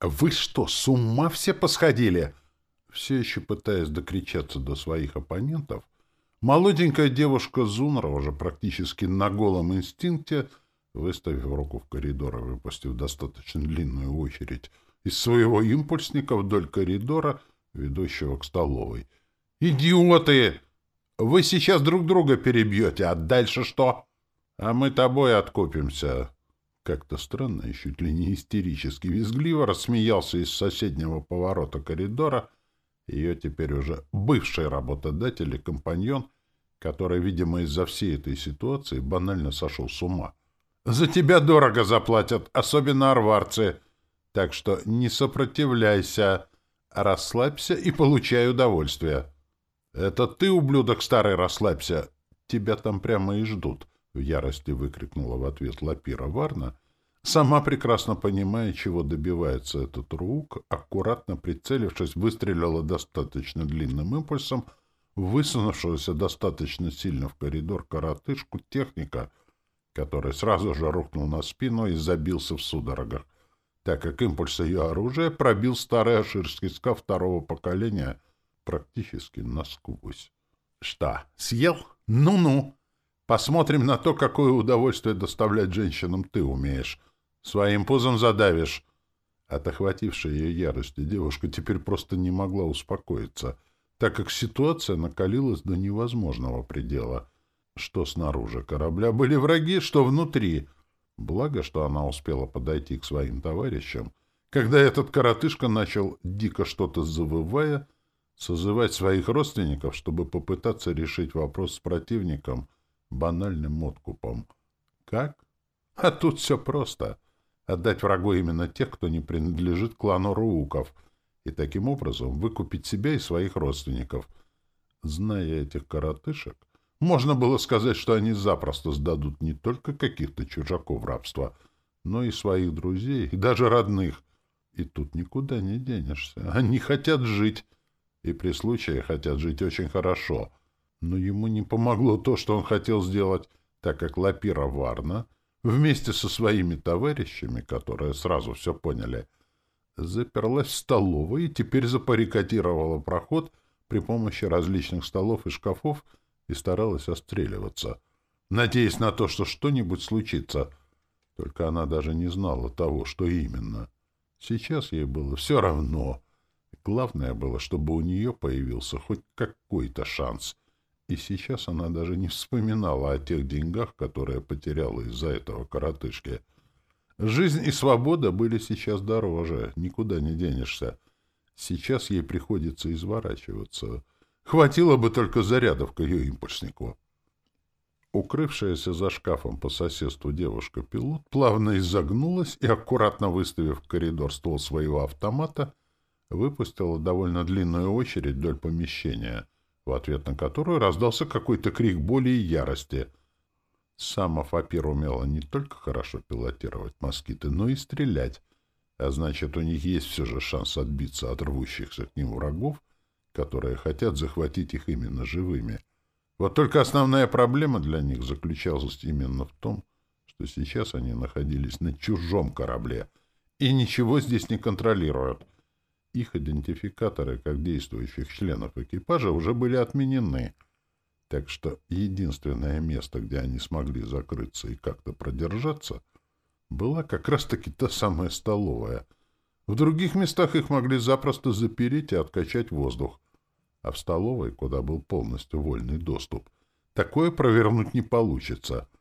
«Вы что, с ума все посходили?» Все еще пытаясь докричаться до своих оппонентов, молоденькая девушка Зунра уже практически на голом инстинкте, выставив руку в коридор и выпустив достаточно длинную очередь из своего импульсника вдоль коридора, ведущего к столовой. «Идиоты! Вы сейчас друг друга перебьете, а дальше что?» «А мы тобой откупимся!» Как-то странно и чуть ли не истерически визгливо рассмеялся из соседнего поворота коридора ее теперь уже бывший работодатель и компаньон, который, видимо, из-за всей этой ситуации банально сошел с ума. «За тебя дорого заплатят, особенно арварцы, так что не сопротивляйся, расслабься и получай удовольствие». «Это ты, ублюдок старый, расслабься, тебя там прямо и ждут». — в ярости выкрикнула в ответ Лапира Варна, сама прекрасно понимая, чего добивается этот рук, аккуратно прицелившись, выстрелила достаточно длинным импульсом, высунувшегося достаточно сильно в коридор коротышку техника, который сразу же рухнул на спину и забился в судорогах, так как импульс ее оружия пробил старый аширский скаф второго поколения практически насквозь. — Что, съел? Ну-ну! Посмотрим на то, какое удовольствие доставлять женщинам ты умеешь. Своим пузом задавишь. От охватившей ее ярости девушка теперь просто не могла успокоиться, так как ситуация накалилась до невозможного предела. Что снаружи корабля были враги, что внутри. Благо, что она успела подойти к своим товарищам, когда этот коротышка начал, дико что-то завывая, созывать своих родственников, чтобы попытаться решить вопрос с противником — банальным откупом. Как? А тут все просто. Отдать врагу именно тех, кто не принадлежит клану Рууков, и таким образом выкупить себя и своих родственников. Зная этих коротышек, можно было сказать, что они запросто сдадут не только каких-то чужаков в рабство, но и своих друзей, и даже родных. И тут никуда не денешься. Они хотят жить, и при случае хотят жить очень хорошо — но ему не помогло то, что он хотел сделать, так как Лапира Варна вместе со своими товарищами, которые сразу все поняли, заперлась в столовой и теперь запарикатировала проход при помощи различных столов и шкафов и старалась отстреливаться, надеясь на то, что что-нибудь случится. Только она даже не знала того, что именно. Сейчас ей было все равно. Главное было, чтобы у нее появился хоть какой-то шанс — и сейчас она даже не вспоминала о тех деньгах, которые потеряла из-за этого коротышки. Жизнь и свобода были сейчас дороже, никуда не денешься. Сейчас ей приходится изворачиваться. Хватило бы только зарядов к ее импульснику. Укрывшаяся за шкафом по соседству девушка-пилот плавно изогнулась и, аккуратно выставив в коридор ствол своего автомата, выпустила довольно длинную очередь вдоль помещения — в ответ на которую раздался какой-то крик боли и ярости. Сама Фапир умела не только хорошо пилотировать москиты, но и стрелять, а значит, у них есть все же шанс отбиться от рвущихся к ним врагов, которые хотят захватить их именно живыми. Вот только основная проблема для них заключалась именно в том, что сейчас они находились на чужом корабле и ничего здесь не контролируют — их идентификаторы как действующих членов экипажа уже были отменены, так что единственное место, где они смогли закрыться и как-то продержаться, была как раз-таки та самая столовая. В других местах их могли запросто запереть и откачать воздух, а в столовой, куда был полностью вольный доступ, такое провернуть не получится —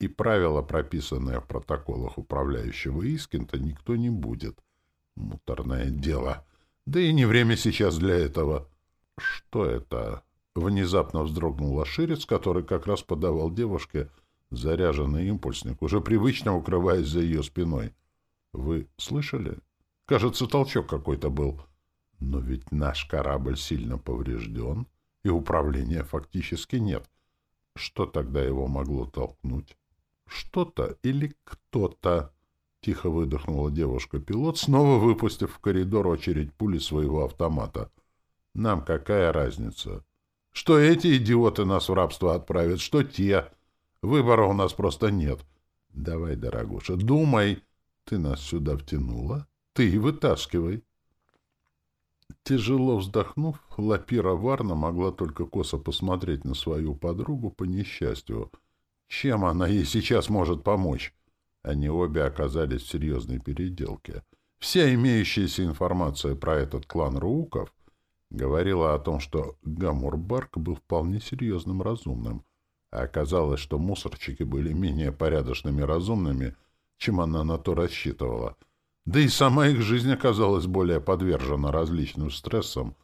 и правила, прописанные в протоколах управляющего Искинта, никто не будет. Муторное дело. Да и не время сейчас для этого. Что это? Внезапно вздрогнул Лоширец, который как раз подавал девушке заряженный импульсник, уже привычно укрываясь за ее спиной. Вы слышали? Кажется, толчок какой-то был. Но ведь наш корабль сильно поврежден, и управления фактически нет. Что тогда его могло толкнуть? Что-то или кто-то. Тихо выдохнула девушка-пилот, снова выпустив в коридор очередь пули своего автомата. «Нам какая разница? Что эти идиоты нас в рабство отправят, что те? Выбора у нас просто нет. Давай, дорогуша, думай. Ты нас сюда втянула, ты и вытаскивай. Тяжело вздохнув, Лапира Варна могла только косо посмотреть на свою подругу по несчастью. Чем она ей сейчас может помочь? Они обе оказались в серьезной переделке. Вся имеющаяся информация про этот клан Рууков говорила о том, что Гамурбарк был вполне серьезным разумным, а оказалось, что мусорчики были менее порядочными разумными, чем она на то рассчитывала — да и сама их жизнь оказалась более подвержена различным стрессам,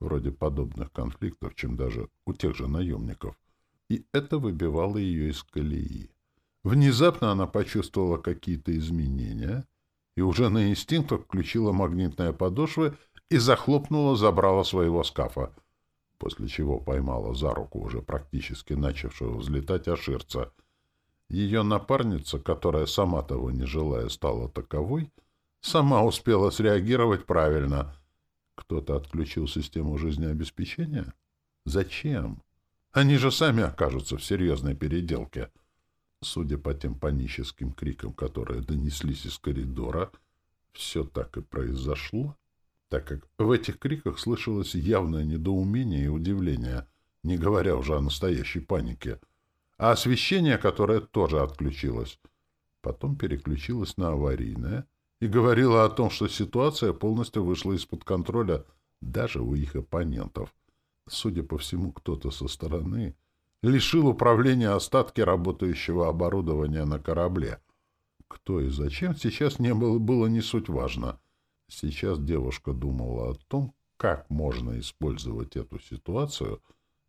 вроде подобных конфликтов, чем даже у тех же наемников. И это выбивало ее из колеи. Внезапно она почувствовала какие-то изменения и уже на инстинктах включила магнитные подошвы и захлопнула забрала своего скафа, после чего поймала за руку уже практически начавшего взлетать Аширца. Ее напарница, которая сама того не желая стала таковой, — сама успела среагировать правильно. Кто-то отключил систему жизнеобеспечения? Зачем? Они же сами окажутся в серьезной переделке. Судя по тем паническим крикам, которые донеслись из коридора, все так и произошло, так как в этих криках слышалось явное недоумение и удивление, не говоря уже о настоящей панике, а освещение, которое тоже отключилось, потом переключилось на аварийное — и говорила о том, что ситуация полностью вышла из-под контроля даже у их оппонентов. Судя по всему, кто-то со стороны лишил управления остатки работающего оборудования на корабле. Кто и зачем, сейчас не было, было не суть важно. Сейчас девушка думала о том, как можно использовать эту ситуацию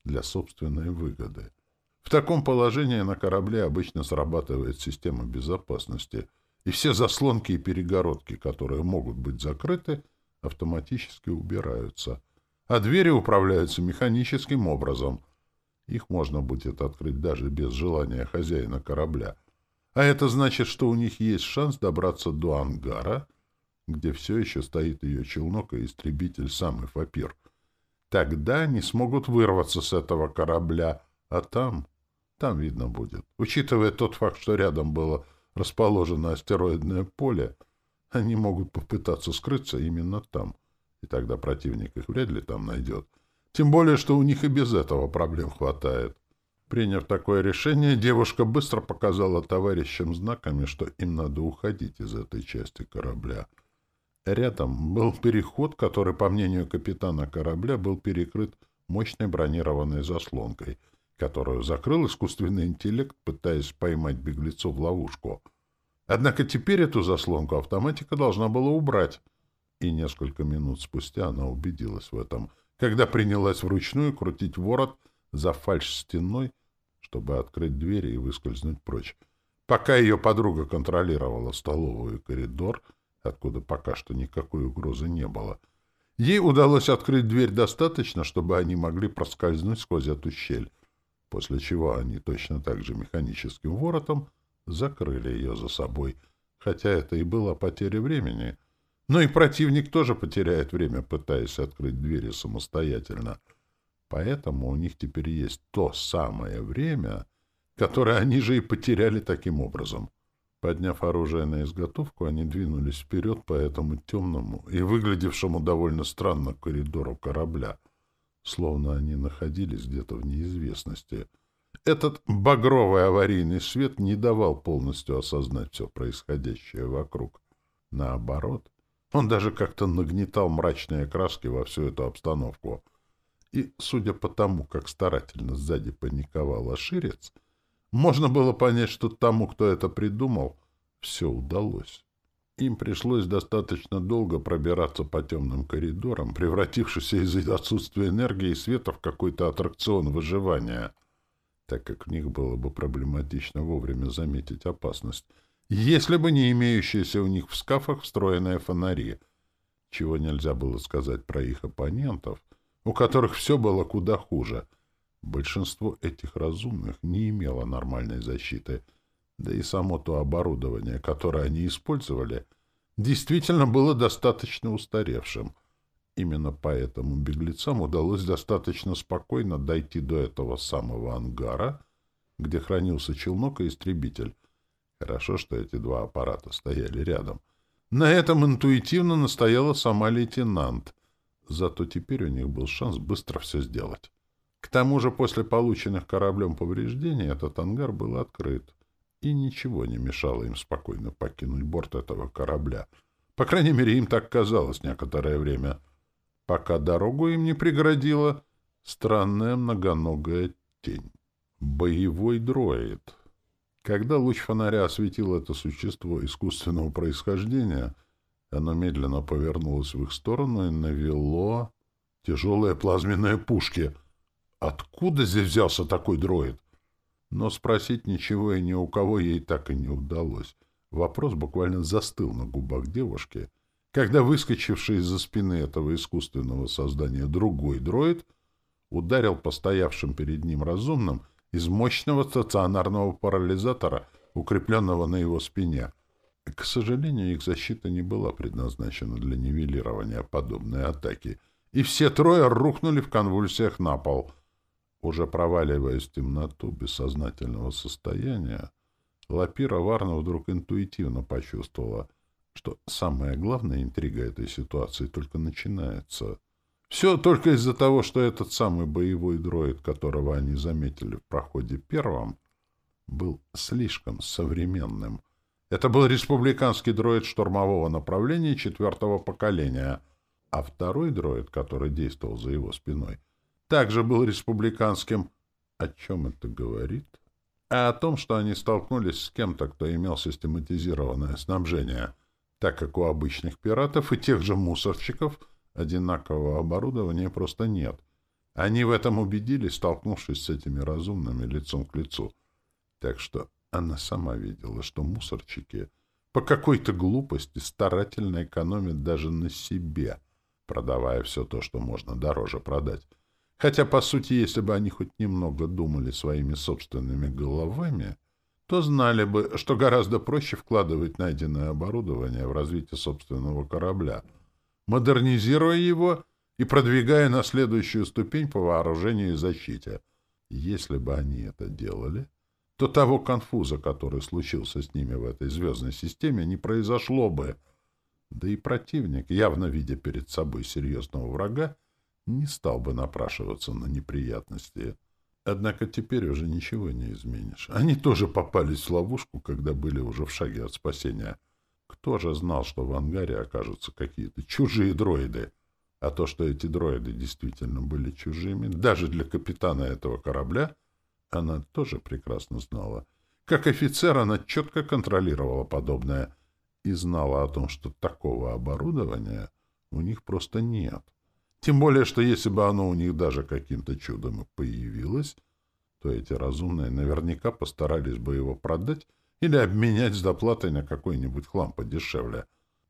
для собственной выгоды. В таком положении на корабле обычно срабатывает система безопасности — и все заслонки и перегородки, которые могут быть закрыты, автоматически убираются, а двери управляются механическим образом. Их можно будет открыть даже без желания хозяина корабля. А это значит, что у них есть шанс добраться до ангара, где все еще стоит ее челнок и истребитель самый Фапир. Тогда они смогут вырваться с этого корабля, а там... Там видно будет. Учитывая тот факт, что рядом было расположено астероидное поле, они могут попытаться скрыться именно там, и тогда противник их вряд ли там найдет. Тем более, что у них и без этого проблем хватает. Приняв такое решение, девушка быстро показала товарищам знаками, что им надо уходить из этой части корабля. Рядом был переход, который, по мнению капитана корабля, был перекрыт мощной бронированной заслонкой — которую закрыл искусственный интеллект, пытаясь поймать беглецов в ловушку. Однако теперь эту заслонку автоматика должна была убрать. И несколько минут спустя она убедилась в этом, когда принялась вручную крутить ворот за фальш-стеной, чтобы открыть двери и выскользнуть прочь. Пока ее подруга контролировала столовую и коридор, откуда пока что никакой угрозы не было, ей удалось открыть дверь достаточно, чтобы они могли проскользнуть сквозь эту щель после чего они точно так же механическим воротом закрыли ее за собой, хотя это и была потеря времени. Но и противник тоже потеряет время, пытаясь открыть двери самостоятельно. Поэтому у них теперь есть то самое время, которое они же и потеряли таким образом. Подняв оружие на изготовку, они двинулись вперед по этому темному и выглядевшему довольно странно коридору корабля — словно они находились где-то в неизвестности. Этот багровый аварийный свет не давал полностью осознать все происходящее вокруг. Наоборот, он даже как-то нагнетал мрачные краски во всю эту обстановку. И, судя по тому, как старательно сзади паниковал Аширец, можно было понять, что тому, кто это придумал, все удалось. Им пришлось достаточно долго пробираться по темным коридорам, превратившимся из-за отсутствия энергии и света в какой-то аттракцион выживания, так как в них было бы проблематично вовремя заметить опасность, если бы не имеющиеся у них в скафах встроенные фонари, чего нельзя было сказать про их оппонентов, у которых все было куда хуже. Большинство этих разумных не имело нормальной защиты — да и само то оборудование, которое они использовали, действительно было достаточно устаревшим. Именно поэтому беглецам удалось достаточно спокойно дойти до этого самого ангара, где хранился челнок и истребитель. Хорошо, что эти два аппарата стояли рядом. На этом интуитивно настояла сама лейтенант. Зато теперь у них был шанс быстро все сделать. К тому же после полученных кораблем повреждений этот ангар был открыт, и ничего не мешало им спокойно покинуть борт этого корабля. По крайней мере, им так казалось некоторое время, пока дорогу им не преградила странная многоногая тень. Боевой дроид. Когда луч фонаря осветил это существо искусственного происхождения, оно медленно повернулось в их сторону и навело тяжелые плазменные пушки — Откуда здесь взялся такой дроид? Но спросить ничего и ни у кого ей так и не удалось. Вопрос буквально застыл на губах девушки, когда выскочивший из-за спины этого искусственного создания другой дроид ударил по стоявшим перед ним разумным из мощного стационарного парализатора, укрепленного на его спине. К сожалению, их защита не была предназначена для нивелирования подобной атаки, и все трое рухнули в конвульсиях на пол — уже проваливаясь в темноту бессознательного состояния, Лапира Варна вдруг интуитивно почувствовала, что самая главная интрига этой ситуации только начинается. Все только из-за того, что этот самый боевой дроид, которого они заметили в проходе первым, был слишком современным. Это был республиканский дроид штурмового направления четвертого поколения, а второй дроид, который действовал за его спиной — также был республиканским. О чем это говорит? А о том, что они столкнулись с кем-то, кто имел систематизированное снабжение, так как у обычных пиратов и тех же мусорщиков одинакового оборудования просто нет. Они в этом убедились, столкнувшись с этими разумными лицом к лицу. Так что она сама видела, что мусорчики по какой-то глупости старательно экономят даже на себе, продавая все то, что можно дороже продать. Хотя, по сути, если бы они хоть немного думали своими собственными головами, то знали бы, что гораздо проще вкладывать найденное оборудование в развитие собственного корабля, модернизируя его и продвигая на следующую ступень по вооружению и защите. Если бы они это делали, то того конфуза, который случился с ними в этой звездной системе, не произошло бы. Да и противник, явно видя перед собой серьезного врага, не стал бы напрашиваться на неприятности. Однако теперь уже ничего не изменишь. Они тоже попались в ловушку, когда были уже в шаге от спасения. Кто же знал, что в ангаре окажутся какие-то чужие дроиды? А то, что эти дроиды действительно были чужими, даже для капитана этого корабля, она тоже прекрасно знала. Как офицер она четко контролировала подобное и знала о том, что такого оборудования у них просто нет. Тем более, что если бы оно у них даже каким-то чудом появилось, то эти разумные наверняка постарались бы его продать или обменять с доплатой на какой-нибудь хлам подешевле.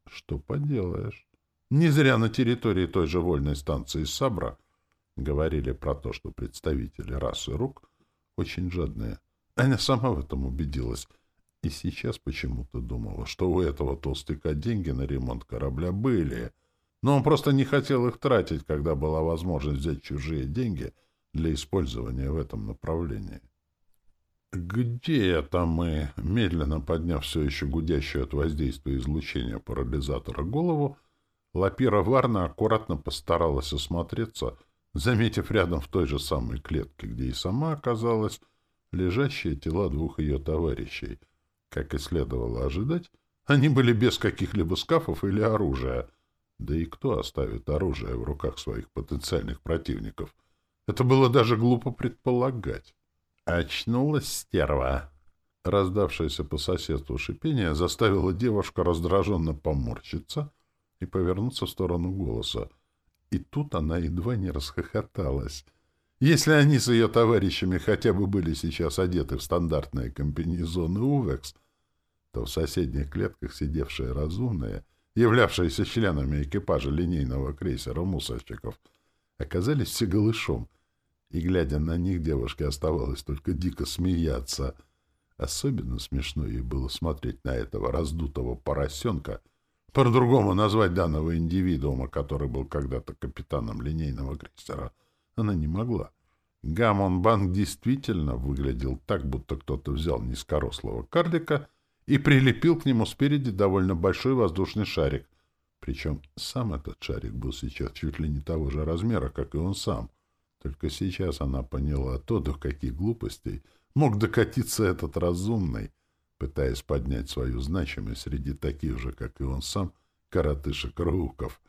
Что поделаешь? Не зря на территории той же вольной станции Сабра говорили про то, что представители расы рук очень жадные. Аня сама в этом убедилась. И сейчас почему-то думала, что у этого толстяка деньги на ремонт корабля были — но он просто не хотел их тратить, когда была возможность взять чужие деньги для использования в этом направлении. «Где это мы?» Медленно подняв все еще гудящую от воздействия излучения парализатора голову, Лапира Варна аккуратно постаралась осмотреться, заметив рядом в той же самой клетке, где и сама оказалась, лежащие тела двух ее товарищей. Как и следовало ожидать, они были без каких-либо скафов или оружия — да и кто оставит оружие в руках своих потенциальных противников? Это было даже глупо предполагать. Очнулась стерва. Раздавшееся по соседству шипение заставило девушку раздраженно поморщиться и повернуться в сторону голоса. И тут она едва не расхохоталась. Если они с ее товарищами хотя бы были сейчас одеты в стандартные комбинезоны Увекс, то в соседних клетках сидевшие разумные — являвшиеся членами экипажа линейного крейсера мусорщиков, оказались все голышом, и, глядя на них, девушке оставалось только дико смеяться. Особенно смешно ей было смотреть на этого раздутого поросенка, по-другому назвать данного индивидуума, который был когда-то капитаном линейного крейсера, она не могла. Гамон Банк действительно выглядел так, будто кто-то взял низкорослого карлика и прилепил к нему спереди довольно большой воздушный шарик. Причем сам этот шарик был сейчас чуть ли не того же размера, как и он сам. Только сейчас она поняла то, до каких глупостей мог докатиться этот разумный, пытаясь поднять свою значимость среди таких же, как и он сам, коротышек-руков.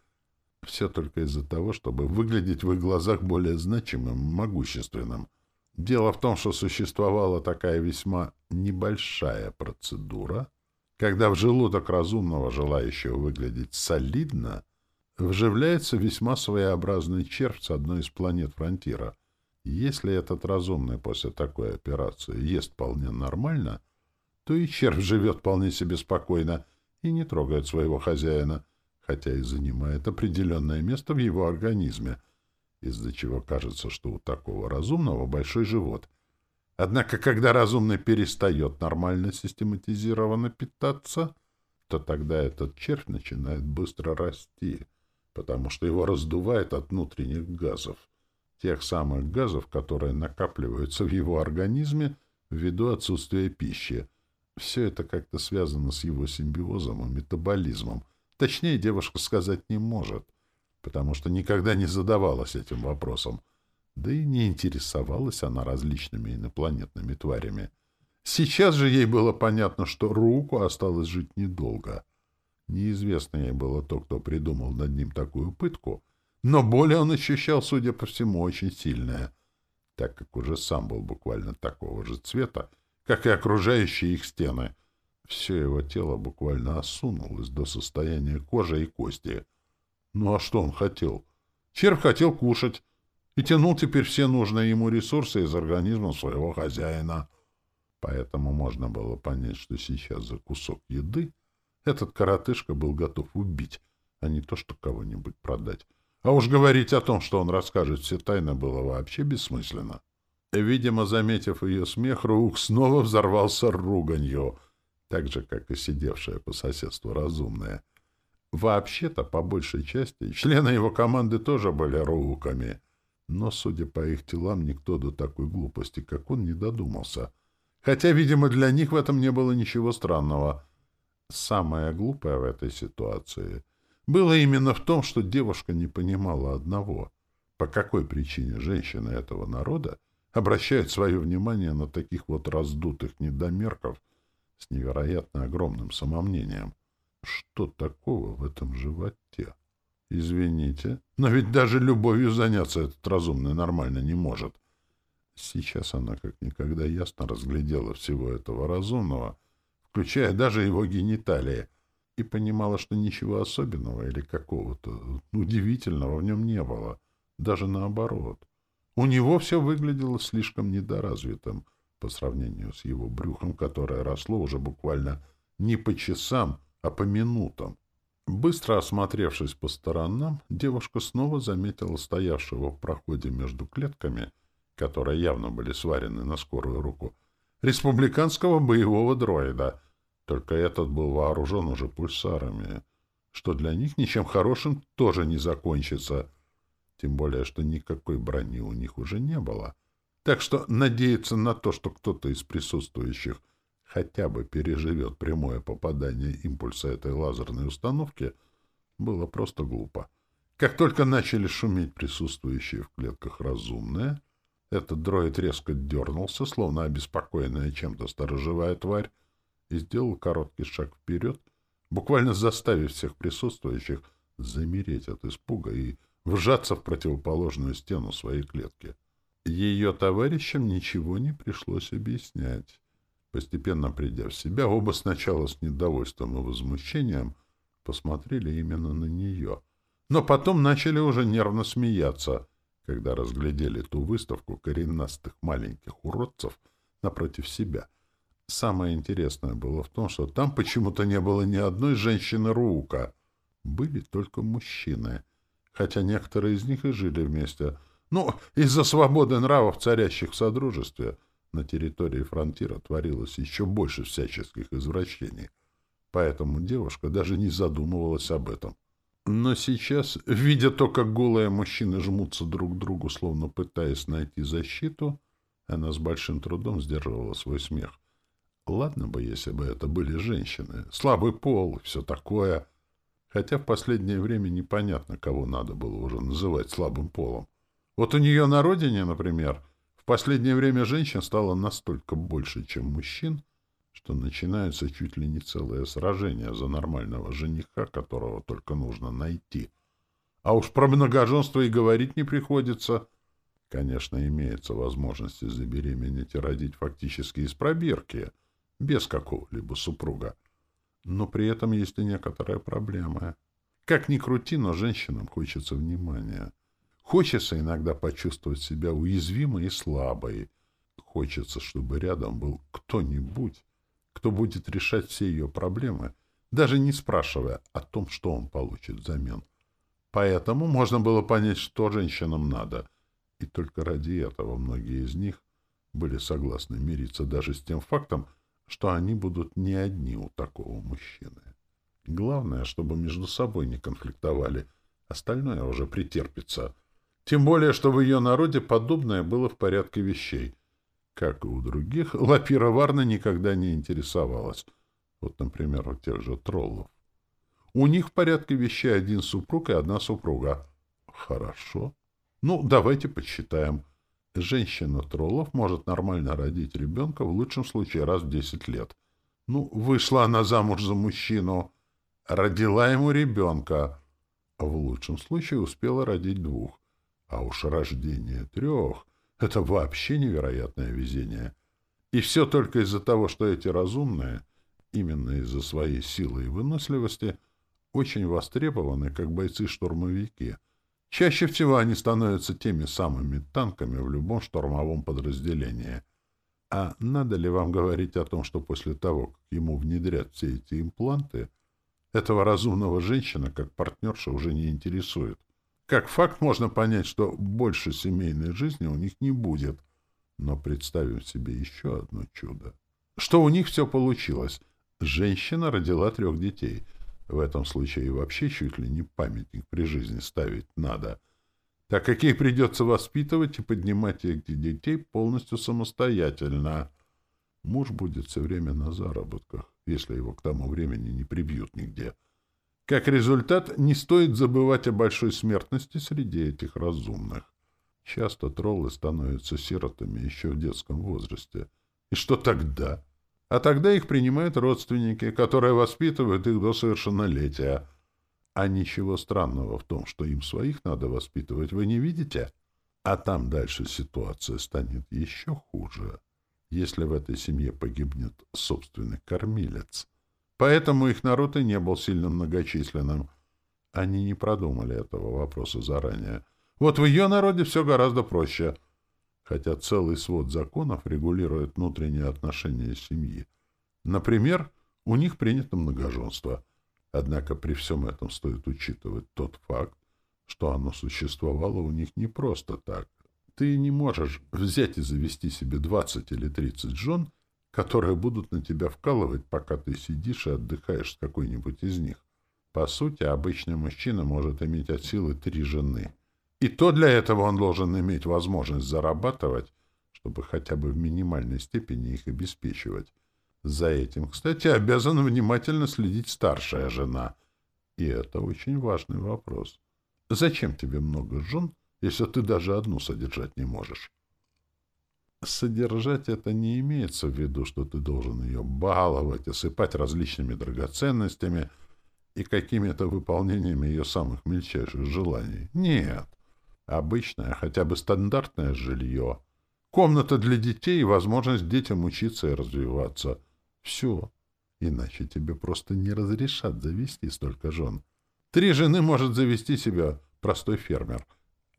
Все только из-за того, чтобы выглядеть в их глазах более значимым, могущественным. Дело в том, что существовала такая весьма небольшая процедура, когда в желудок разумного, желающего выглядеть солидно, вживляется весьма своеобразный червь с одной из планет Фронтира. Если этот разумный после такой операции ест вполне нормально, то и червь живет вполне себе спокойно и не трогает своего хозяина, хотя и занимает определенное место в его организме, из-за чего кажется, что у такого разумного большой живот. Однако, когда разумный перестает нормально систематизированно питаться, то тогда этот червь начинает быстро расти, потому что его раздувает от внутренних газов, тех самых газов, которые накапливаются в его организме ввиду отсутствия пищи. Все это как-то связано с его симбиозом и метаболизмом. Точнее, девушка сказать не может, потому что никогда не задавалась этим вопросом. Да и не интересовалась она различными инопланетными тварями. Сейчас же ей было понятно, что руку осталось жить недолго. Неизвестно ей было то, кто придумал над ним такую пытку, но боль он ощущал, судя по всему, очень сильная, так как уже сам был буквально такого же цвета, как и окружающие их стены. Все его тело буквально осунулось до состояния кожи и кости — ну а что он хотел? Червь хотел кушать и тянул теперь все нужные ему ресурсы из организма своего хозяина. Поэтому можно было понять, что сейчас за кусок еды этот коротышка был готов убить, а не то, что кого-нибудь продать. А уж говорить о том, что он расскажет все тайны, было вообще бессмысленно. Видимо, заметив ее смех, Рук снова взорвался руганью, так же, как и сидевшая по соседству разумная — Вообще-то, по большей части, члены его команды тоже были роуками. Но, судя по их телам, никто до такой глупости, как он, не додумался. Хотя, видимо, для них в этом не было ничего странного. Самое глупое в этой ситуации было именно в том, что девушка не понимала одного. По какой причине женщины этого народа обращают свое внимание на таких вот раздутых недомерков с невероятно огромным самомнением? Что такого в этом животе? Извините, но ведь даже любовью заняться этот разумный нормально не может. Сейчас она как никогда ясно разглядела всего этого разумного, включая даже его гениталии, и понимала, что ничего особенного или какого-то удивительного в нем не было. Даже наоборот. У него все выглядело слишком недоразвитым по сравнению с его брюхом, которое росло уже буквально не по часам, а по минутам. Быстро осмотревшись по сторонам, девушка снова заметила стоявшего в проходе между клетками, которые явно были сварены на скорую руку, республиканского боевого дроида. Только этот был вооружен уже пульсарами, что для них ничем хорошим тоже не закончится. Тем более, что никакой брони у них уже не было. Так что надеяться на то, что кто-то из присутствующих — хотя бы переживет прямое попадание импульса этой лазерной установки, было просто глупо. Как только начали шуметь присутствующие в клетках разумные, этот дроид резко дернулся, словно обеспокоенная чем-то сторожевая тварь, и сделал короткий шаг вперед, буквально заставив всех присутствующих замереть от испуга и вжаться в противоположную стену своей клетки. Ее товарищам ничего не пришлось объяснять. Постепенно придя в себя, оба сначала с недовольством и возмущением посмотрели именно на нее. Но потом начали уже нервно смеяться, когда разглядели ту выставку коренастых маленьких уродцев напротив себя. Самое интересное было в том, что там почему-то не было ни одной женщины-рука. Были только мужчины, хотя некоторые из них и жили вместе. Ну, из-за свободы нравов, царящих в Содружестве — на территории фронтира творилось еще больше всяческих извращений, поэтому девушка даже не задумывалась об этом. Но сейчас, видя то, как голые мужчины жмутся друг к другу, словно пытаясь найти защиту, она с большим трудом сдерживала свой смех. Ладно бы, если бы это были женщины. Слабый пол, все такое. Хотя в последнее время непонятно, кого надо было уже называть слабым полом. Вот у нее на родине, например, в последнее время женщин стало настолько больше, чем мужчин, что начинается чуть ли не целое сражение за нормального жениха, которого только нужно найти. А уж про многоженство и говорить не приходится. Конечно, имеется возможность забеременеть и родить фактически из пробирки, без какого-либо супруга. Но при этом есть и некоторая проблема. Как ни крути, но женщинам хочется внимания. Хочется иногда почувствовать себя уязвимой и слабой. Хочется, чтобы рядом был кто-нибудь, кто будет решать все ее проблемы, даже не спрашивая о том, что он получит взамен. Поэтому можно было понять, что женщинам надо. И только ради этого многие из них были согласны мириться даже с тем фактом, что они будут не одни у такого мужчины. Главное, чтобы между собой не конфликтовали, остальное уже претерпится — тем более, что в ее народе подобное было в порядке вещей. Как и у других, Лапира Варна никогда не интересовалась. Вот, например, у тех же троллов. У них в порядке вещей один супруг и одна супруга. Хорошо. Ну, давайте подсчитаем. Женщина троллов может нормально родить ребенка в лучшем случае раз в 10 лет. Ну, вышла она замуж за мужчину, родила ему ребенка. В лучшем случае успела родить двух. А уж рождение трех — это вообще невероятное везение. И все только из-за того, что эти разумные, именно из-за своей силы и выносливости, очень востребованы как бойцы-штурмовики. Чаще всего они становятся теми самыми танками в любом штурмовом подразделении. А надо ли вам говорить о том, что после того, как ему внедрят все эти импланты, этого разумного женщина как партнерша уже не интересует? Как факт можно понять, что больше семейной жизни у них не будет. Но представим себе еще одно чудо. Что у них все получилось. Женщина родила трех детей. В этом случае вообще чуть ли не памятник при жизни ставить надо. Так как ей придется воспитывать и поднимать этих детей полностью самостоятельно. Муж будет все время на заработках, если его к тому времени не прибьют нигде. — как результат, не стоит забывать о большой смертности среди этих разумных. Часто троллы становятся сиротами еще в детском возрасте. И что тогда? А тогда их принимают родственники, которые воспитывают их до совершеннолетия. А ничего странного в том, что им своих надо воспитывать, вы не видите? А там дальше ситуация станет еще хуже, если в этой семье погибнет собственный кормилец. Поэтому их народ и не был сильно многочисленным. Они не продумали этого вопроса заранее. Вот в ее народе все гораздо проще. Хотя целый свод законов регулирует внутренние отношения семьи. Например, у них принято многоженство. Однако при всем этом стоит учитывать тот факт, что оно существовало у них не просто так. Ты не можешь взять и завести себе 20 или 30 жен которые будут на тебя вкалывать, пока ты сидишь и отдыхаешь с какой-нибудь из них. По сути, обычный мужчина может иметь от силы три жены. И то для этого он должен иметь возможность зарабатывать, чтобы хотя бы в минимальной степени их обеспечивать. За этим, кстати, обязана внимательно следить старшая жена. И это очень важный вопрос. Зачем тебе много жен, если ты даже одну содержать не можешь? Содержать это не имеется в виду, что ты должен ее баловать, осыпать различными драгоценностями и какими-то выполнениями ее самых мельчайших желаний. Нет. Обычное, хотя бы стандартное жилье. Комната для детей и возможность детям учиться и развиваться. Все. Иначе тебе просто не разрешат завести столько жен. Три жены может завести себя простой фермер.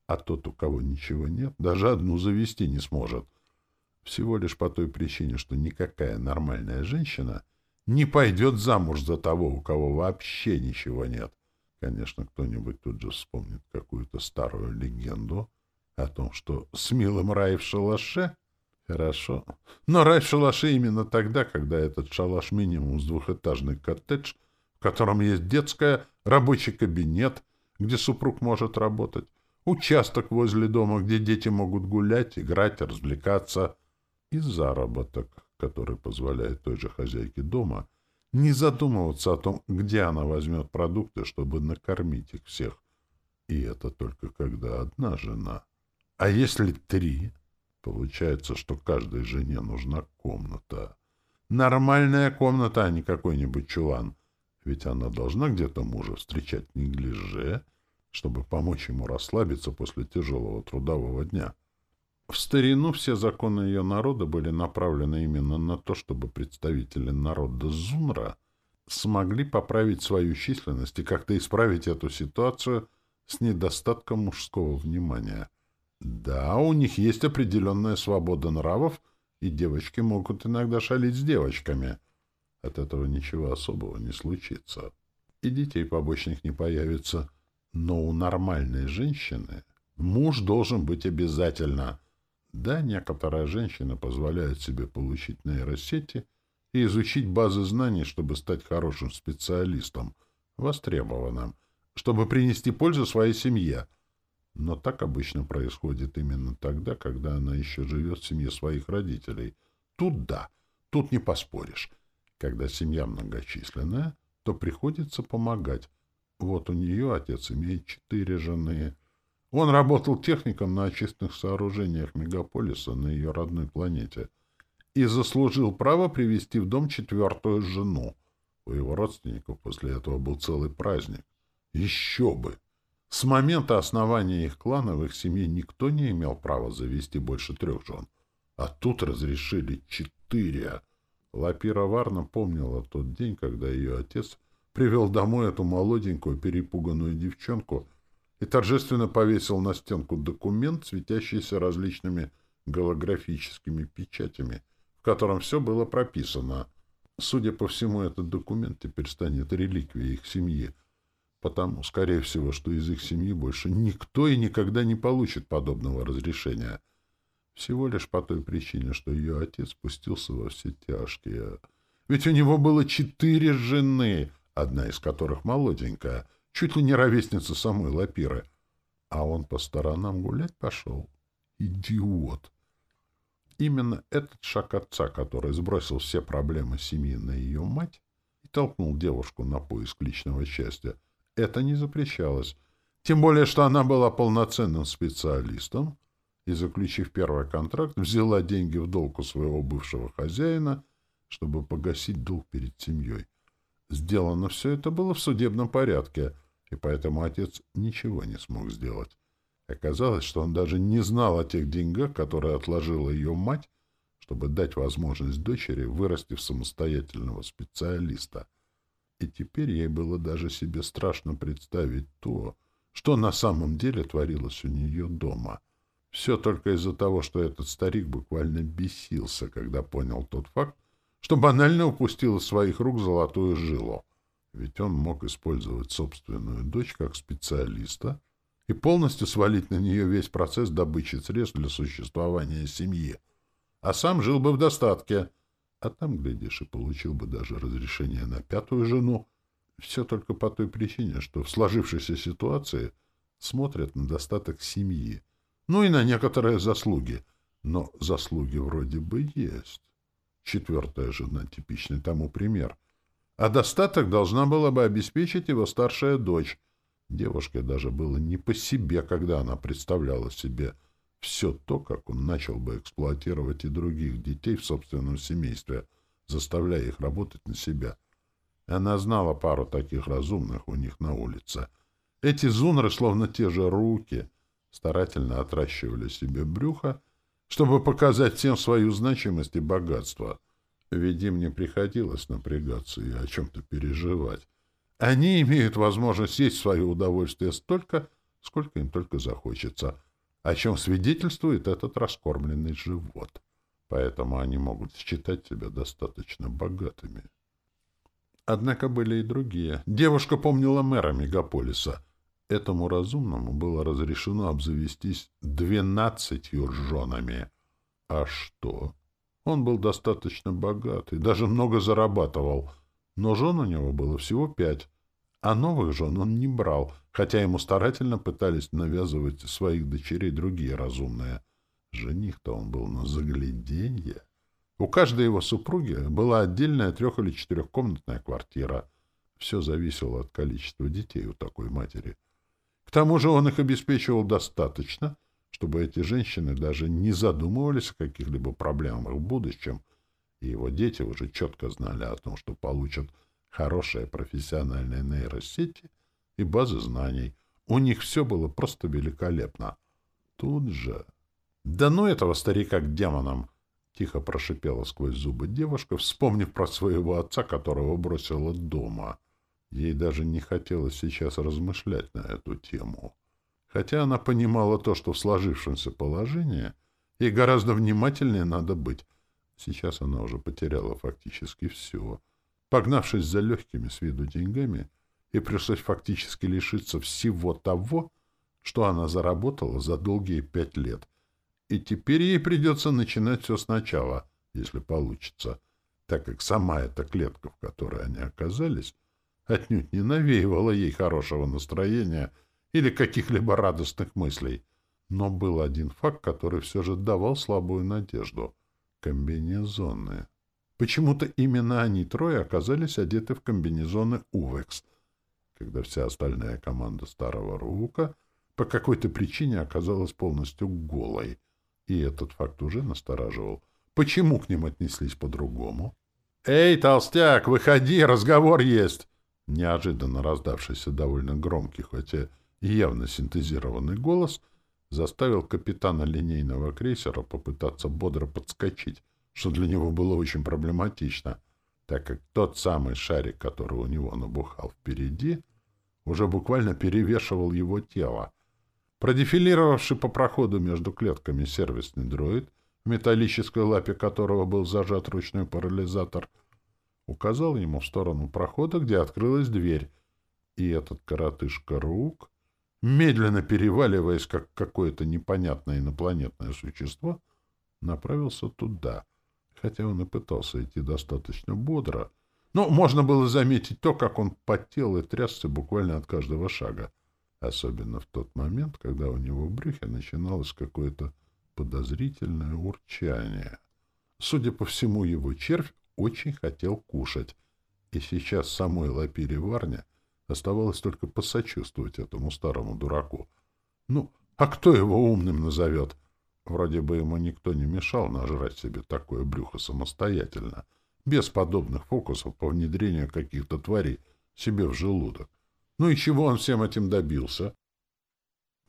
А тот, у кого ничего нет, даже одну завести не сможет. Всего лишь по той причине, что никакая нормальная женщина не пойдет замуж за того, у кого вообще ничего нет. Конечно, кто-нибудь тут же вспомнит какую-то старую легенду о том, что с милым рай в шалаше Хорошо. Но рай в шалаше именно тогда, когда этот шалаш минимум с двухэтажный коттедж, в котором есть детская, рабочий кабинет, где супруг может работать, участок возле дома, где дети могут гулять, играть, развлекаться — и заработок, который позволяет той же хозяйке дома не задумываться о том, где она возьмет продукты, чтобы накормить их всех. И это только когда одна жена. А если три? Получается, что каждой жене нужна комната. Нормальная комната, а не какой-нибудь чулан. Ведь она должна где-то мужа встречать неглиже, чтобы помочь ему расслабиться после тяжелого трудового дня. В старину все законы ее народа были направлены именно на то, чтобы представители народа Зунра смогли поправить свою численность и как-то исправить эту ситуацию с недостатком мужского внимания. Да, у них есть определенная свобода нравов, и девочки могут иногда шалить с девочками. От этого ничего особого не случится. И детей побочных не появится. Но у нормальной женщины муж должен быть обязательно — да, некоторые женщины позволяют себе получить нейросети и изучить базы знаний, чтобы стать хорошим специалистом, востребованным, чтобы принести пользу своей семье. Но так обычно происходит именно тогда, когда она еще живет в семье своих родителей. Тут да, тут не поспоришь. Когда семья многочисленная, то приходится помогать. Вот у нее отец имеет четыре жены — он работал техником на очистных сооружениях мегаполиса на ее родной планете и заслужил право привести в дом четвертую жену. У его родственников после этого был целый праздник. Еще бы! С момента основания их клана в их семье никто не имел права завести больше трех жен. А тут разрешили четыре. Лапира Варна помнила тот день, когда ее отец привел домой эту молоденькую перепуганную девчонку — и торжественно повесил на стенку документ, светящийся различными голографическими печатями, в котором все было прописано. Судя по всему, этот документ теперь станет реликвией их семьи, потому, скорее всего, что из их семьи больше никто и никогда не получит подобного разрешения. Всего лишь по той причине, что ее отец спустился во все тяжкие. Ведь у него было четыре жены, одна из которых молоденькая — чуть ли не ровесница самой Лапиры. А он по сторонам гулять пошел. Идиот! Именно этот шаг отца, который сбросил все проблемы семьи на ее мать и толкнул девушку на поиск личного счастья, это не запрещалось. Тем более, что она была полноценным специалистом и, заключив первый контракт, взяла деньги в долг у своего бывшего хозяина, чтобы погасить долг перед семьей. Сделано все это было в судебном порядке — и поэтому отец ничего не смог сделать. Оказалось, что он даже не знал о тех деньгах, которые отложила ее мать, чтобы дать возможность дочери вырасти в самостоятельного специалиста. И теперь ей было даже себе страшно представить то, что на самом деле творилось у нее дома. Все только из-за того, что этот старик буквально бесился, когда понял тот факт, что банально упустил из своих рук золотую жилу. Ведь он мог использовать собственную дочь как специалиста и полностью свалить на нее весь процесс добычи средств для существования семьи, а сам жил бы в достатке. А там, глядишь, и получил бы даже разрешение на пятую жену. Все только по той причине, что в сложившейся ситуации смотрят на достаток семьи, ну и на некоторые заслуги. Но заслуги вроде бы есть. Четвертая жена — типичный тому пример — а достаток должна была бы обеспечить его старшая дочь. Девушке даже было не по себе, когда она представляла себе все то, как он начал бы эксплуатировать и других детей в собственном семействе, заставляя их работать на себя. Она знала пару таких разумных у них на улице. Эти зунры, словно те же руки, старательно отращивали себе брюхо, чтобы показать всем свою значимость и богатство — ведь им не приходилось напрягаться и о чем-то переживать. Они имеют возможность есть свое удовольствие столько, сколько им только захочется, о чем свидетельствует этот раскормленный живот. Поэтому они могут считать себя достаточно богатыми. Однако были и другие. Девушка помнила мэра мегаполиса. Этому разумному было разрешено обзавестись двенадцатью женами. А что? Он был достаточно богат и даже много зарабатывал, но жен у него было всего пять, а новых жен он не брал, хотя ему старательно пытались навязывать своих дочерей другие разумные. Жених-то он был на загляденье. У каждой его супруги была отдельная трех- или четырехкомнатная квартира. Все зависело от количества детей у такой матери. К тому же он их обеспечивал достаточно, чтобы эти женщины даже не задумывались о каких-либо проблемах в будущем, и его дети уже четко знали о том, что получат хорошие профессиональные нейросети и базы знаний. У них все было просто великолепно. Тут же... Да ну этого старика к демонам! Тихо прошипела сквозь зубы девушка, вспомнив про своего отца, которого бросила дома. Ей даже не хотелось сейчас размышлять на эту тему. Хотя она понимала то, что в сложившемся положении ей гораздо внимательнее надо быть. Сейчас она уже потеряла фактически все. Погнавшись за легкими с виду деньгами, и пришлось фактически лишиться всего того, что она заработала за долгие пять лет — и теперь ей придется начинать все сначала, если получится, так как сама эта клетка, в которой они оказались, отнюдь не навеивала ей хорошего настроения или каких-либо радостных мыслей. Но был один факт, который все же давал слабую надежду — комбинезоны. Почему-то именно они трое оказались одеты в комбинезоны «Увекс», когда вся остальная команда старого Рука по какой-то причине оказалась полностью голой — и этот факт уже настораживал. Почему к ним отнеслись по-другому? «Эй, толстяк, выходи, разговор есть!» Неожиданно раздавшийся довольно громкий, хотя и явно синтезированный голос заставил капитана линейного крейсера попытаться бодро подскочить, что для него было очень проблематично, так как тот самый шарик, который у него набухал впереди, уже буквально перевешивал его тело, Продефилировавший по проходу между клетками сервисный дроид, в металлической лапе которого был зажат ручной парализатор, указал ему в сторону прохода, где открылась дверь, и этот коротышка рук, медленно переваливаясь, как какое-то непонятное инопланетное существо, направился туда, хотя он и пытался идти достаточно бодро, но можно было заметить то, как он потел и трясся буквально от каждого шага. Особенно в тот момент, когда у него в брюхе начиналось какое-то подозрительное урчание. Судя по всему, его червь очень хотел кушать, и сейчас самой Лапире Варне оставалось только посочувствовать этому старому дураку. Ну, а кто его умным назовет? Вроде бы ему никто не мешал нажрать себе такое брюхо самостоятельно, без подобных фокусов по внедрению каких-то тварей себе в желудок. Ну и чего он всем этим добился?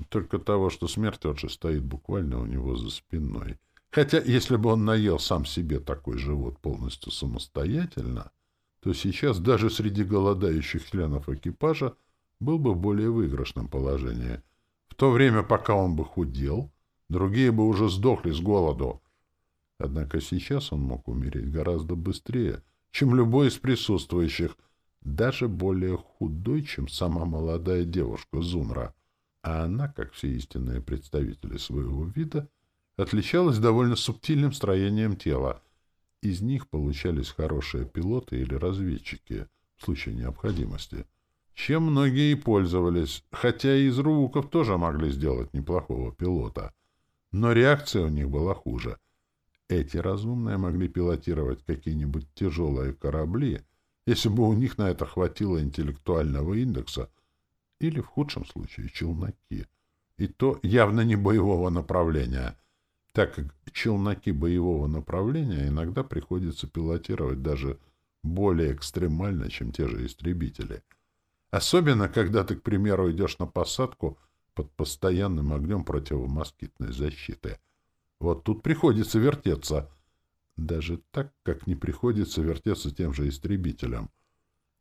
Только того, что смерть отже стоит буквально у него за спиной. Хотя, если бы он наел сам себе такой живот полностью самостоятельно, то сейчас даже среди голодающих членов экипажа был бы в более выигрышном положении. В то время, пока он бы худел, другие бы уже сдохли с голоду. Однако сейчас он мог умереть гораздо быстрее, чем любой из присутствующих — даже более худой, чем сама молодая девушка Зунра, а она, как все истинные представители своего вида, отличалась довольно субтильным строением тела. Из них получались хорошие пилоты или разведчики в случае необходимости, чем многие и пользовались, хотя и из рувуков тоже могли сделать неплохого пилота. Но реакция у них была хуже. Эти разумные могли пилотировать какие-нибудь тяжелые корабли — если бы у них на это хватило интеллектуального индекса, или, в худшем случае, челноки. И то явно не боевого направления, так как челноки боевого направления иногда приходится пилотировать даже более экстремально, чем те же истребители. Особенно, когда ты, к примеру, идешь на посадку под постоянным огнем противомоскитной защиты. Вот тут приходится вертеться — даже так, как не приходится вертеться тем же истребителям.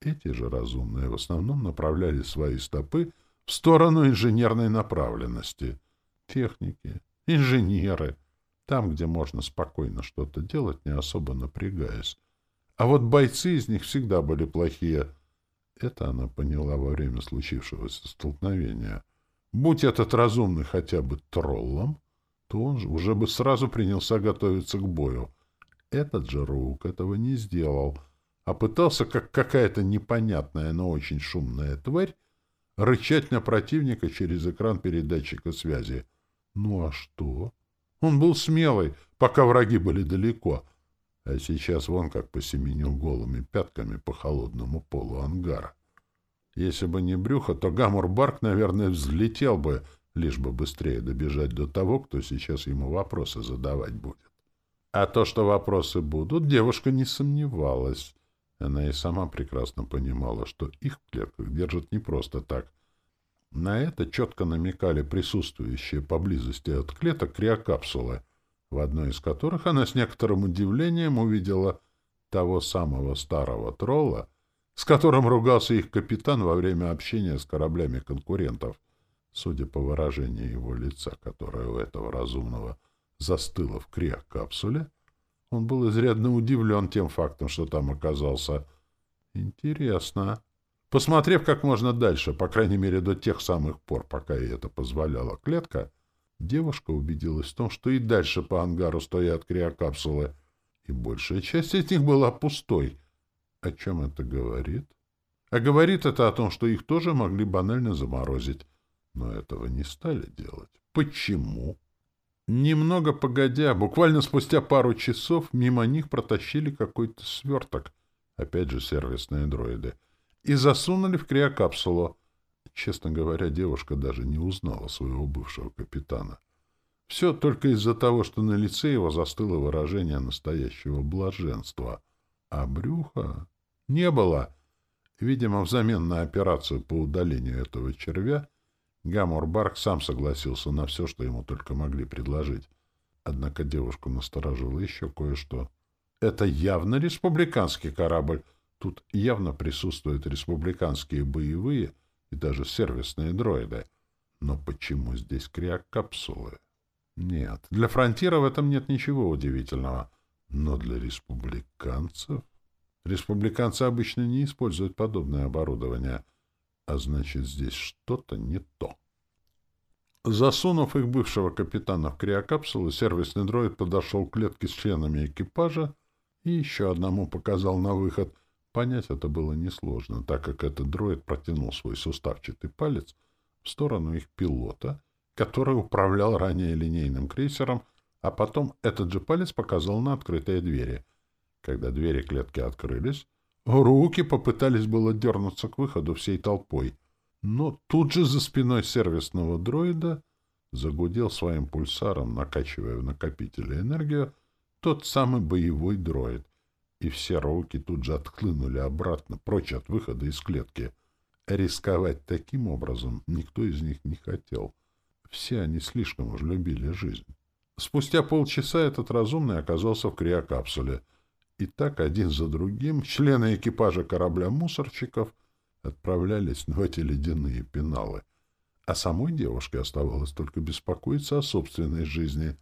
Эти же разумные в основном направляли свои стопы в сторону инженерной направленности. Техники, инженеры, там, где можно спокойно что-то делать, не особо напрягаясь. А вот бойцы из них всегда были плохие. Это она поняла во время случившегося столкновения. Будь этот разумный хотя бы троллом, то он же уже бы сразу принялся готовиться к бою — этот же Рук этого не сделал, а пытался, как какая-то непонятная, но очень шумная тварь, рычать на противника через экран передатчика связи. Ну а что? Он был смелый, пока враги были далеко. а сейчас вон как посеменил голыми пятками по холодному полу ангара. Если бы не брюхо, то Гаммур-Барк, наверное, взлетел бы, лишь бы быстрее добежать до того, кто сейчас ему вопросы задавать будет. А то, что вопросы будут, девушка не сомневалась. Она и сама прекрасно понимала, что их в клетках держат не просто так. На это четко намекали присутствующие поблизости от клеток криокапсулы, в одной из которых она с некоторым удивлением увидела того самого старого тролла, с которым ругался их капитан во время общения с кораблями конкурентов. Судя по выражению его лица, которое у этого разумного застыло в криокапсуле, он был изрядно удивлен тем фактом, что там оказался. Интересно. Посмотрев как можно дальше, по крайней мере до тех самых пор, пока ей это позволяла клетка, девушка убедилась в том, что и дальше по ангару стоят криокапсулы, и большая часть из них была пустой. О чем это говорит? А говорит это о том, что их тоже могли банально заморозить. Но этого не стали делать. Почему? Немного погодя, буквально спустя пару часов, мимо них протащили какой-то сверток, опять же сервисные дроиды, и засунули в криокапсулу. Честно говоря, девушка даже не узнала своего бывшего капитана. Все только из-за того, что на лице его застыло выражение настоящего блаженства. А брюха не было. Видимо, взамен на операцию по удалению этого червя Гаммурбарк сам согласился на все, что ему только могли предложить. Однако девушку насторожило еще кое-что. Это явно республиканский корабль. Тут явно присутствуют республиканские боевые и даже сервисные дроиды. Но почему здесь криокапсулы? Нет, для фронтира в этом нет ничего удивительного. Но для республиканцев... Республиканцы обычно не используют подобное оборудование — а значит, здесь что-то не то. Засунув их бывшего капитана в криокапсулу, сервисный дроид подошел к клетке с членами экипажа и еще одному показал на выход. Понять это было несложно, так как этот дроид протянул свой суставчатый палец в сторону их пилота, который управлял ранее линейным крейсером, а потом этот же палец показал на открытые двери. Когда двери клетки открылись, Руки попытались было дернуться к выходу всей толпой, но тут же за спиной сервисного дроида загудел своим пульсаром, накачивая в накопителе энергию, тот самый боевой дроид, и все руки тут же отхлынули обратно, прочь от выхода из клетки. Рисковать таким образом никто из них не хотел. Все они слишком уж любили жизнь. Спустя полчаса этот разумный оказался в криокапсуле — и так один за другим члены экипажа корабля мусорщиков отправлялись в эти ледяные пеналы. А самой девушке оставалось только беспокоиться о собственной жизни.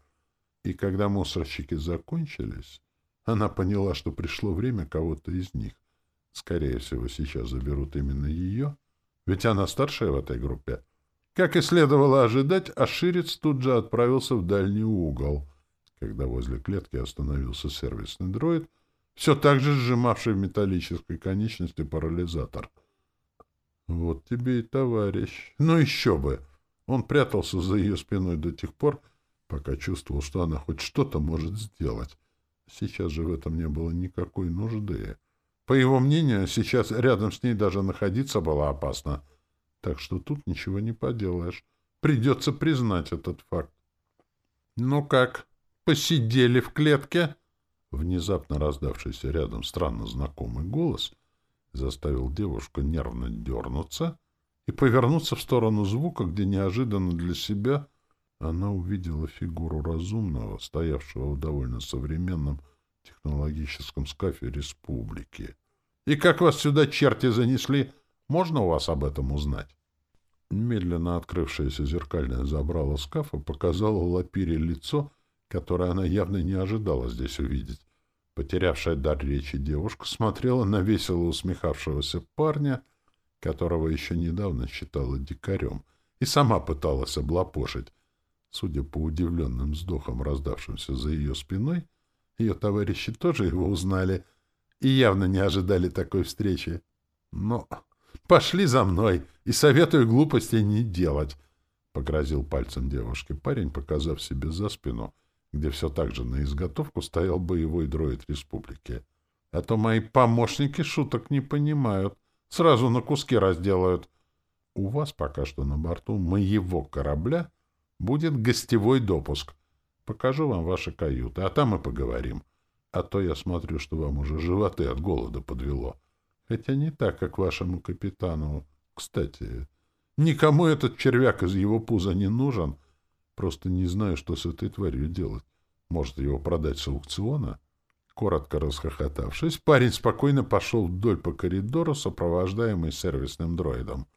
И когда мусорщики закончились, она поняла, что пришло время кого-то из них. Скорее всего, сейчас заберут именно ее, ведь она старшая в этой группе. Как и следовало ожидать, Аширец тут же отправился в дальний угол. Когда возле клетки остановился сервисный дроид — все так же сжимавший в металлической конечности парализатор. Вот тебе и товарищ. Ну еще бы! Он прятался за ее спиной до тех пор, пока чувствовал, что она хоть что-то может сделать. Сейчас же в этом не было никакой нужды. По его мнению, сейчас рядом с ней даже находиться было опасно. Так что тут ничего не поделаешь. Придется признать этот факт. — Ну как, посидели в клетке? Внезапно раздавшийся рядом странно знакомый голос заставил девушку нервно дернуться и повернуться в сторону звука, где неожиданно для себя она увидела фигуру разумного, стоявшего в довольно современном технологическом скафе республики. «И как вас сюда черти занесли? Можно у вас об этом узнать?» Медленно открывшееся зеркальное забрало скафа показало Лапире лицо, которое она явно не ожидала здесь увидеть. Потерявшая дар речи девушка смотрела на весело усмехавшегося парня, которого еще недавно считала дикарем, и сама пыталась облапошить. Судя по удивленным вздохам, раздавшимся за ее спиной, ее товарищи тоже его узнали и явно не ожидали такой встречи. Но пошли за мной и советую глупостей не делать, — погрозил пальцем девушке парень, показав себе за спину — где все так же на изготовку стоял боевой дроид республики. А то мои помощники шуток не понимают. Сразу на куски разделают. У вас пока что на борту моего корабля будет гостевой допуск. Покажу вам ваши каюты, а там и поговорим. А то я смотрю, что вам уже животы от голода подвело. Хотя не так, как вашему капитану. Кстати, никому этот червяк из его пуза не нужен. Просто не знаю, что с этой тварью делать. Может, его продать с аукциона? Коротко расхохотавшись, парень спокойно пошел вдоль по коридору, сопровождаемый сервисным дроидом.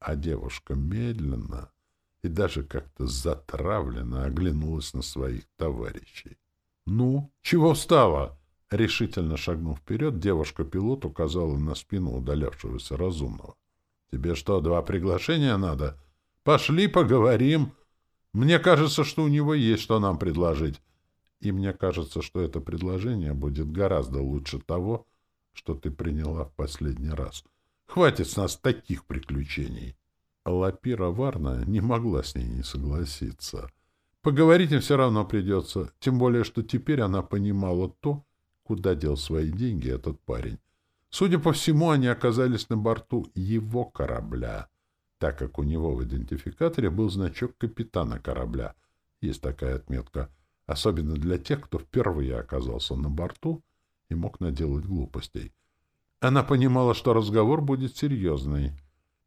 А девушка медленно и даже как-то затравленно оглянулась на своих товарищей. «Ну, чего встала?» Решительно шагнув вперед, девушка-пилот указала на спину удалявшегося разумного. «Тебе что, два приглашения надо? Пошли поговорим. Мне кажется, что у него есть что нам предложить. И мне кажется, что это предложение будет гораздо лучше того, что ты приняла в последний раз. Хватит с нас таких приключений». Лапира Варна не могла с ней не согласиться. Поговорить им все равно придется, тем более, что теперь она понимала то, куда дел свои деньги этот парень. Судя по всему, они оказались на борту его корабля, так как у него в идентификаторе был значок капитана корабля. Есть такая отметка, особенно для тех, кто впервые оказался на борту и мог наделать глупостей. Она понимала, что разговор будет серьезный.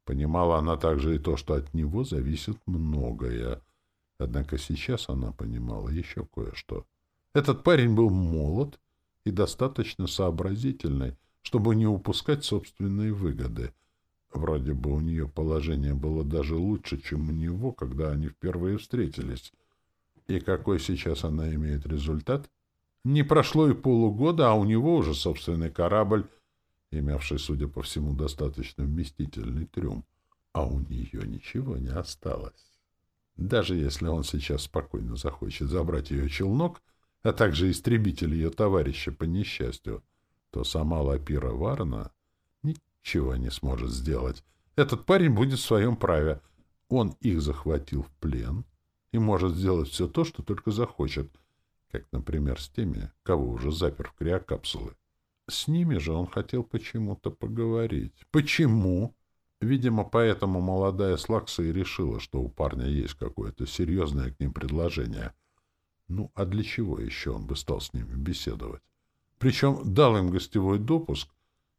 Понимала она также и то, что от него зависит многое. Однако сейчас она понимала еще кое-что. Этот парень был молод, и достаточно сообразительной, чтобы не упускать собственные выгоды. Вроде бы у нее положение было даже лучше, чем у него, когда они впервые встретились. И какой сейчас она имеет результат? Не прошло и полугода, а у него уже собственный корабль, имевший, судя по всему, достаточно вместительный трюм. А у нее ничего не осталось. Даже если он сейчас спокойно захочет забрать ее челнок, а также истребитель ее товарища по несчастью, то сама Лапира Варна ничего не сможет сделать. Этот парень будет в своем праве. Он их захватил в плен и может сделать все то, что только захочет, как, например, с теми, кого уже запер в криокапсулы. С ними же он хотел почему-то поговорить. Почему? Видимо, поэтому молодая Слакса и решила, что у парня есть какое-то серьезное к ним предложение — ну, а для чего еще он бы стал с ними беседовать? Причем дал им гостевой допуск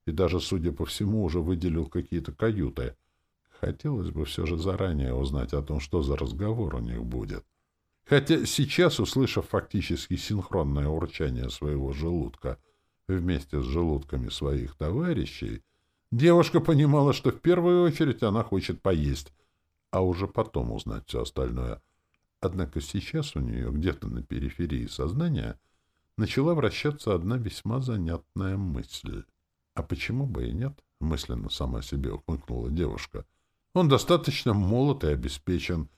и даже, судя по всему, уже выделил какие-то каюты. Хотелось бы все же заранее узнать о том, что за разговор у них будет. Хотя сейчас, услышав фактически синхронное урчание своего желудка вместе с желудками своих товарищей, девушка понимала, что в первую очередь она хочет поесть, а уже потом узнать все остальное — Однако сейчас у нее, где-то на периферии сознания, начала вращаться одна весьма занятная мысль. «А почему бы и нет?» — мысленно сама себе ухмыкнула девушка. «Он достаточно молод и обеспечен,